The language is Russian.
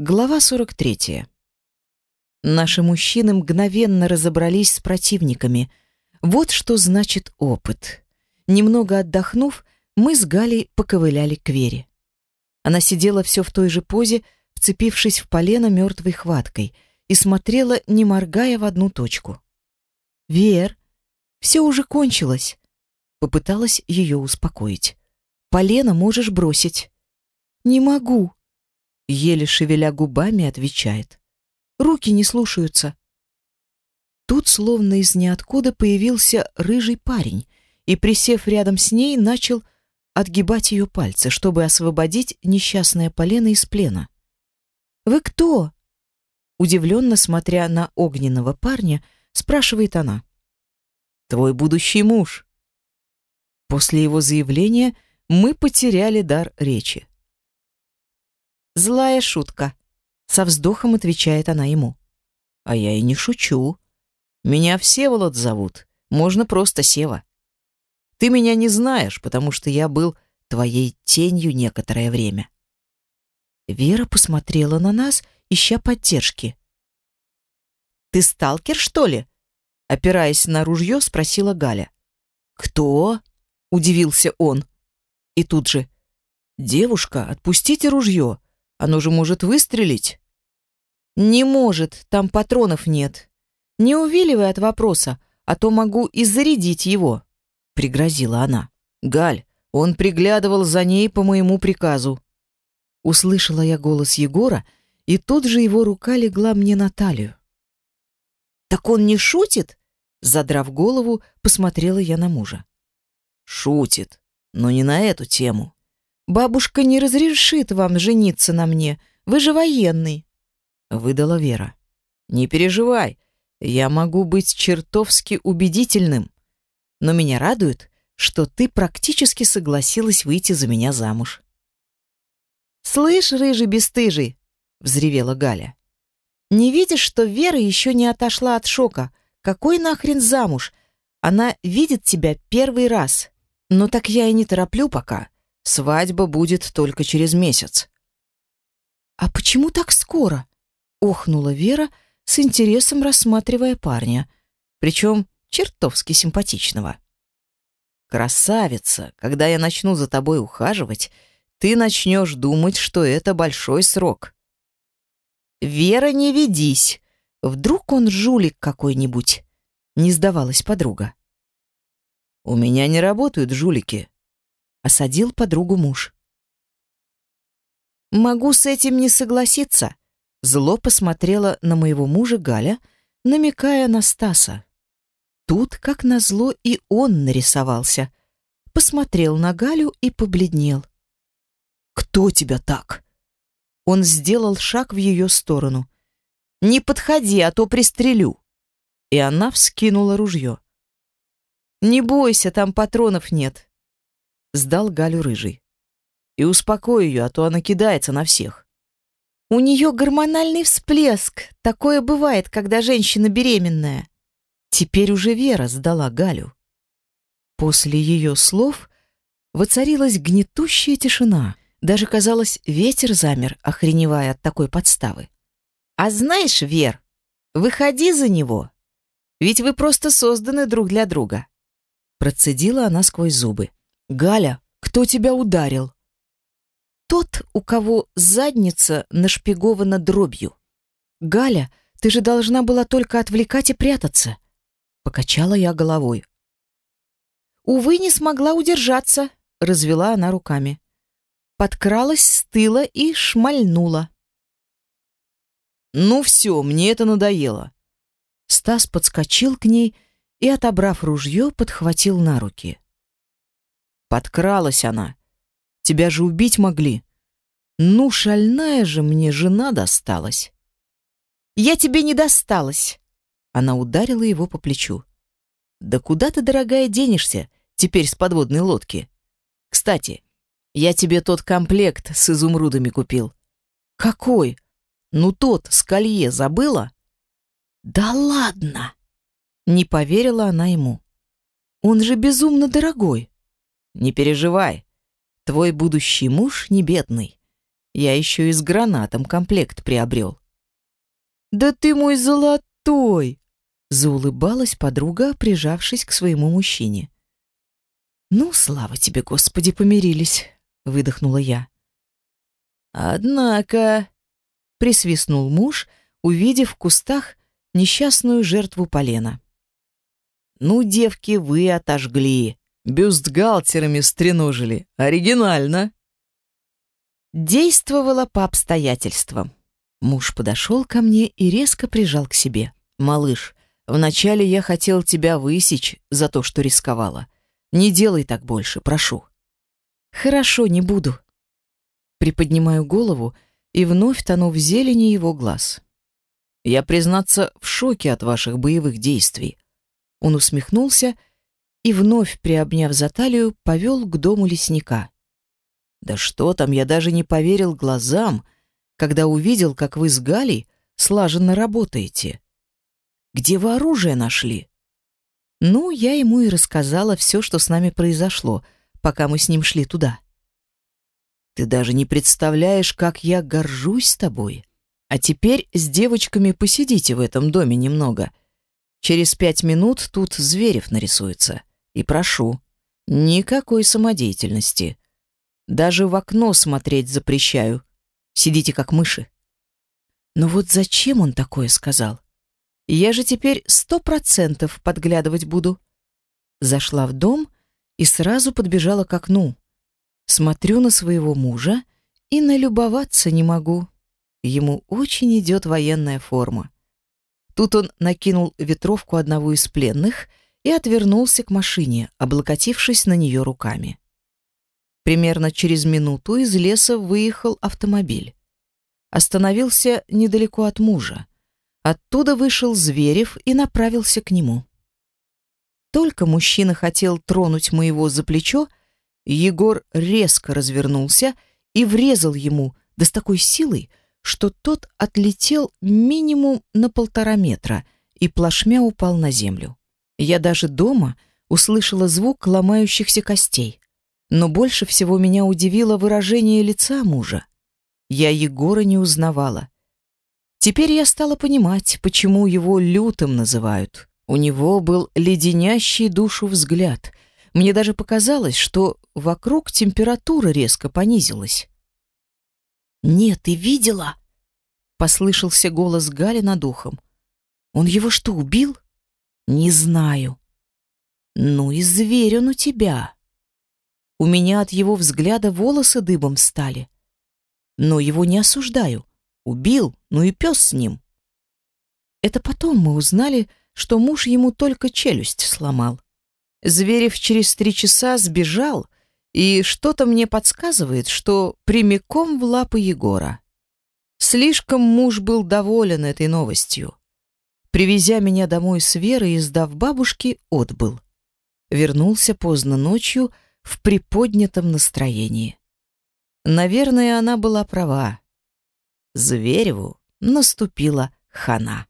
Глава 43. Наши мужчины мгновенно разобрались с противниками. Вот что значит опыт. Немного отдохнув, мы с Галей поковыляли к Вере. Она сидела все в той же позе, вцепившись в полено мертвой хваткой, и смотрела, не моргая в одну точку. «Вер, все уже кончилось», — попыталась ее успокоить. «Полено можешь бросить». «Не могу», еле шевеля губами, отвечает. Руки не слушаются. Тут словно из ниоткуда появился рыжий парень и, присев рядом с ней, начал отгибать ее пальцы, чтобы освободить несчастное полено из плена. «Вы кто?» Удивленно смотря на огненного парня, спрашивает она. «Твой будущий муж». После его заявления мы потеряли дар речи. Злая шутка. Со вздохом отвечает она ему. А я и не шучу. Меня Всеволод зовут. Можно просто Сева. Ты меня не знаешь, потому что я был твоей тенью некоторое время. Вера посмотрела на нас, ища поддержки. Ты сталкер, что ли? Опираясь на ружье, спросила Галя. Кто? Удивился он. И тут же. Девушка, отпустите ружье. Оно же может выстрелить. Не может, там патронов нет. Не увиливай от вопроса, а то могу и зарядить его, пригрозила она. Галь, он приглядывал за ней по моему приказу. Услышала я голос Егора, и тут же его рука легла мне на талию. Так он не шутит? Задрав голову, посмотрела я на мужа. Шутит, но не на эту тему. Бабушка не разрешит вам жениться на мне. Вы же военный, выдала Вера. Не переживай, я могу быть чертовски убедительным. Но меня радует, что ты практически согласилась выйти за меня замуж. Слышь, рыжий бесстыжий, взревела Галя. Не видишь, что Вера еще не отошла от шока? Какой нахрен замуж? Она видит тебя первый раз. Ну так я и не тороплю пока. Свадьба будет только через месяц. А почему так скоро? охнула Вера, с интересом рассматривая парня, причем чертовски симпатичного. Красавица, когда я начну за тобой ухаживать, ты начнешь думать, что это большой срок. Вера, не ведись. Вдруг он жулик какой-нибудь? Не сдавалась подруга. У меня не работают жулики, осадил подругу муж. Могу с этим не согласиться, зло посмотрела на моего мужа Галя, намекая на Стаса. Тут, как назло, и он нарисовался. Посмотрел на Галю и побледнел. Кто тебя так? Он сделал шаг в ее сторону. Не подходи, а то пристрелю. И она вскинула ружье. Не бойся, там патронов нет сдал Галю рыжий. И успокой ее, а то она кидается на всех. У нее гормональный всплеск. Такое бывает, когда женщина беременная. Теперь уже Вера сдала Галю. После ее слов воцарилась гнетущая тишина. Даже, казалось, ветер замер, охреневая от такой подставы. «А знаешь, Вер, выходи за него, ведь вы просто созданы друг для друга». Процедила она сквозь зубы. «Галя, кто тебя ударил?» «Тот, у кого задница нашпигована дробью». «Галя, ты же должна была только отвлекать и прятаться», — покачала я головой. «Увы, не смогла удержаться», — развела она руками. Подкралась с тыла и шмальнула. «Ну все, мне это надоело». Стас подскочил к ней и, отобрав ружье, подхватил на руки. Подкралась она. Тебя же убить могли. Ну, шальная же мне жена досталась. Я тебе не досталась. Она ударила его по плечу. Да куда ты, дорогая, денешься теперь с подводной лодки? Кстати, я тебе тот комплект с изумрудами купил. Какой? Ну тот с колье забыла? Да ладно. Не поверила она ему. Он же безумно дорогой. Не переживай. Твой будущий муж не бедный. Я еще и с гранатом комплект приобрел. «Да ты мой золотой!» Заулыбалась подруга, прижавшись к своему мужчине. «Ну, слава тебе, Господи, помирились!» Выдохнула я. «Однако...» Присвистнул муж, увидев в кустах несчастную жертву полена. «Ну, девки, вы отожгли, бюстгальтерами стреножили. Оригинально!» Действовала по обстоятельствам. Муж подошел ко мне и резко прижал к себе. «Малыш, вначале я хотел тебя высечь за то, что рисковала. Не делай так больше, прошу». «Хорошо, не буду». Приподнимаю голову и вновь тону в зелени его глаз. «Я, признаться, в шоке от ваших боевых действий». Он усмехнулся и, вновь приобняв за талию, повел к дому лесника. «Да что там, я даже не поверил глазам», когда увидел, как вы с Галей слаженно работаете. Где вы оружие нашли? Ну, я ему и рассказала все, что с нами произошло, пока мы с ним шли туда. Ты даже не представляешь, как я горжусь тобой. А теперь с девочками посидите в этом доме немного. Через пять минут тут Зверев нарисуется. И прошу, никакой самодеятельности. Даже в окно смотреть запрещаю. Сидите как мыши. Но вот зачем он такое сказал? Я же теперь сто процентов подглядывать буду. Зашла в дом и сразу подбежала к окну. Смотрю на своего мужа и налюбоваться не могу. Ему очень идет военная форма. Тут он накинул ветровку одного из пленных и отвернулся к машине, облокотившись на нее руками. Примерно через минуту из леса выехал автомобиль. Остановился недалеко от мужа. Оттуда вышел Зверев и направился к нему. Только мужчина хотел тронуть моего за плечо, Егор резко развернулся и врезал ему, да с такой силой, что тот отлетел минимум на полтора метра и плашмя упал на землю. Я даже дома услышала звук ломающихся костей. Но больше всего меня удивило выражение лица мужа. Я Егора не узнавала. Теперь я стала понимать, почему его лютым называют. У него был леденящий душу взгляд. Мне даже показалось, что вокруг температура резко понизилась. «Нет, ты видела?» — послышался голос Гали над ухом. «Он его что, убил?» «Не знаю». «Ну и зверь он у тебя». У меня от его взгляда волосы дыбом стали. Но его не осуждаю. Убил, ну и пес с ним. Это потом мы узнали, что муж ему только челюсть сломал. Зверев через три часа сбежал, и что-то мне подсказывает, что прямиком в лапы Егора. Слишком муж был доволен этой новостью. Привезя меня домой с Верой и сдав бабушке, отбыл. Вернулся поздно ночью, в приподнятом настроении. Наверное, она была права. Звереву наступила хана.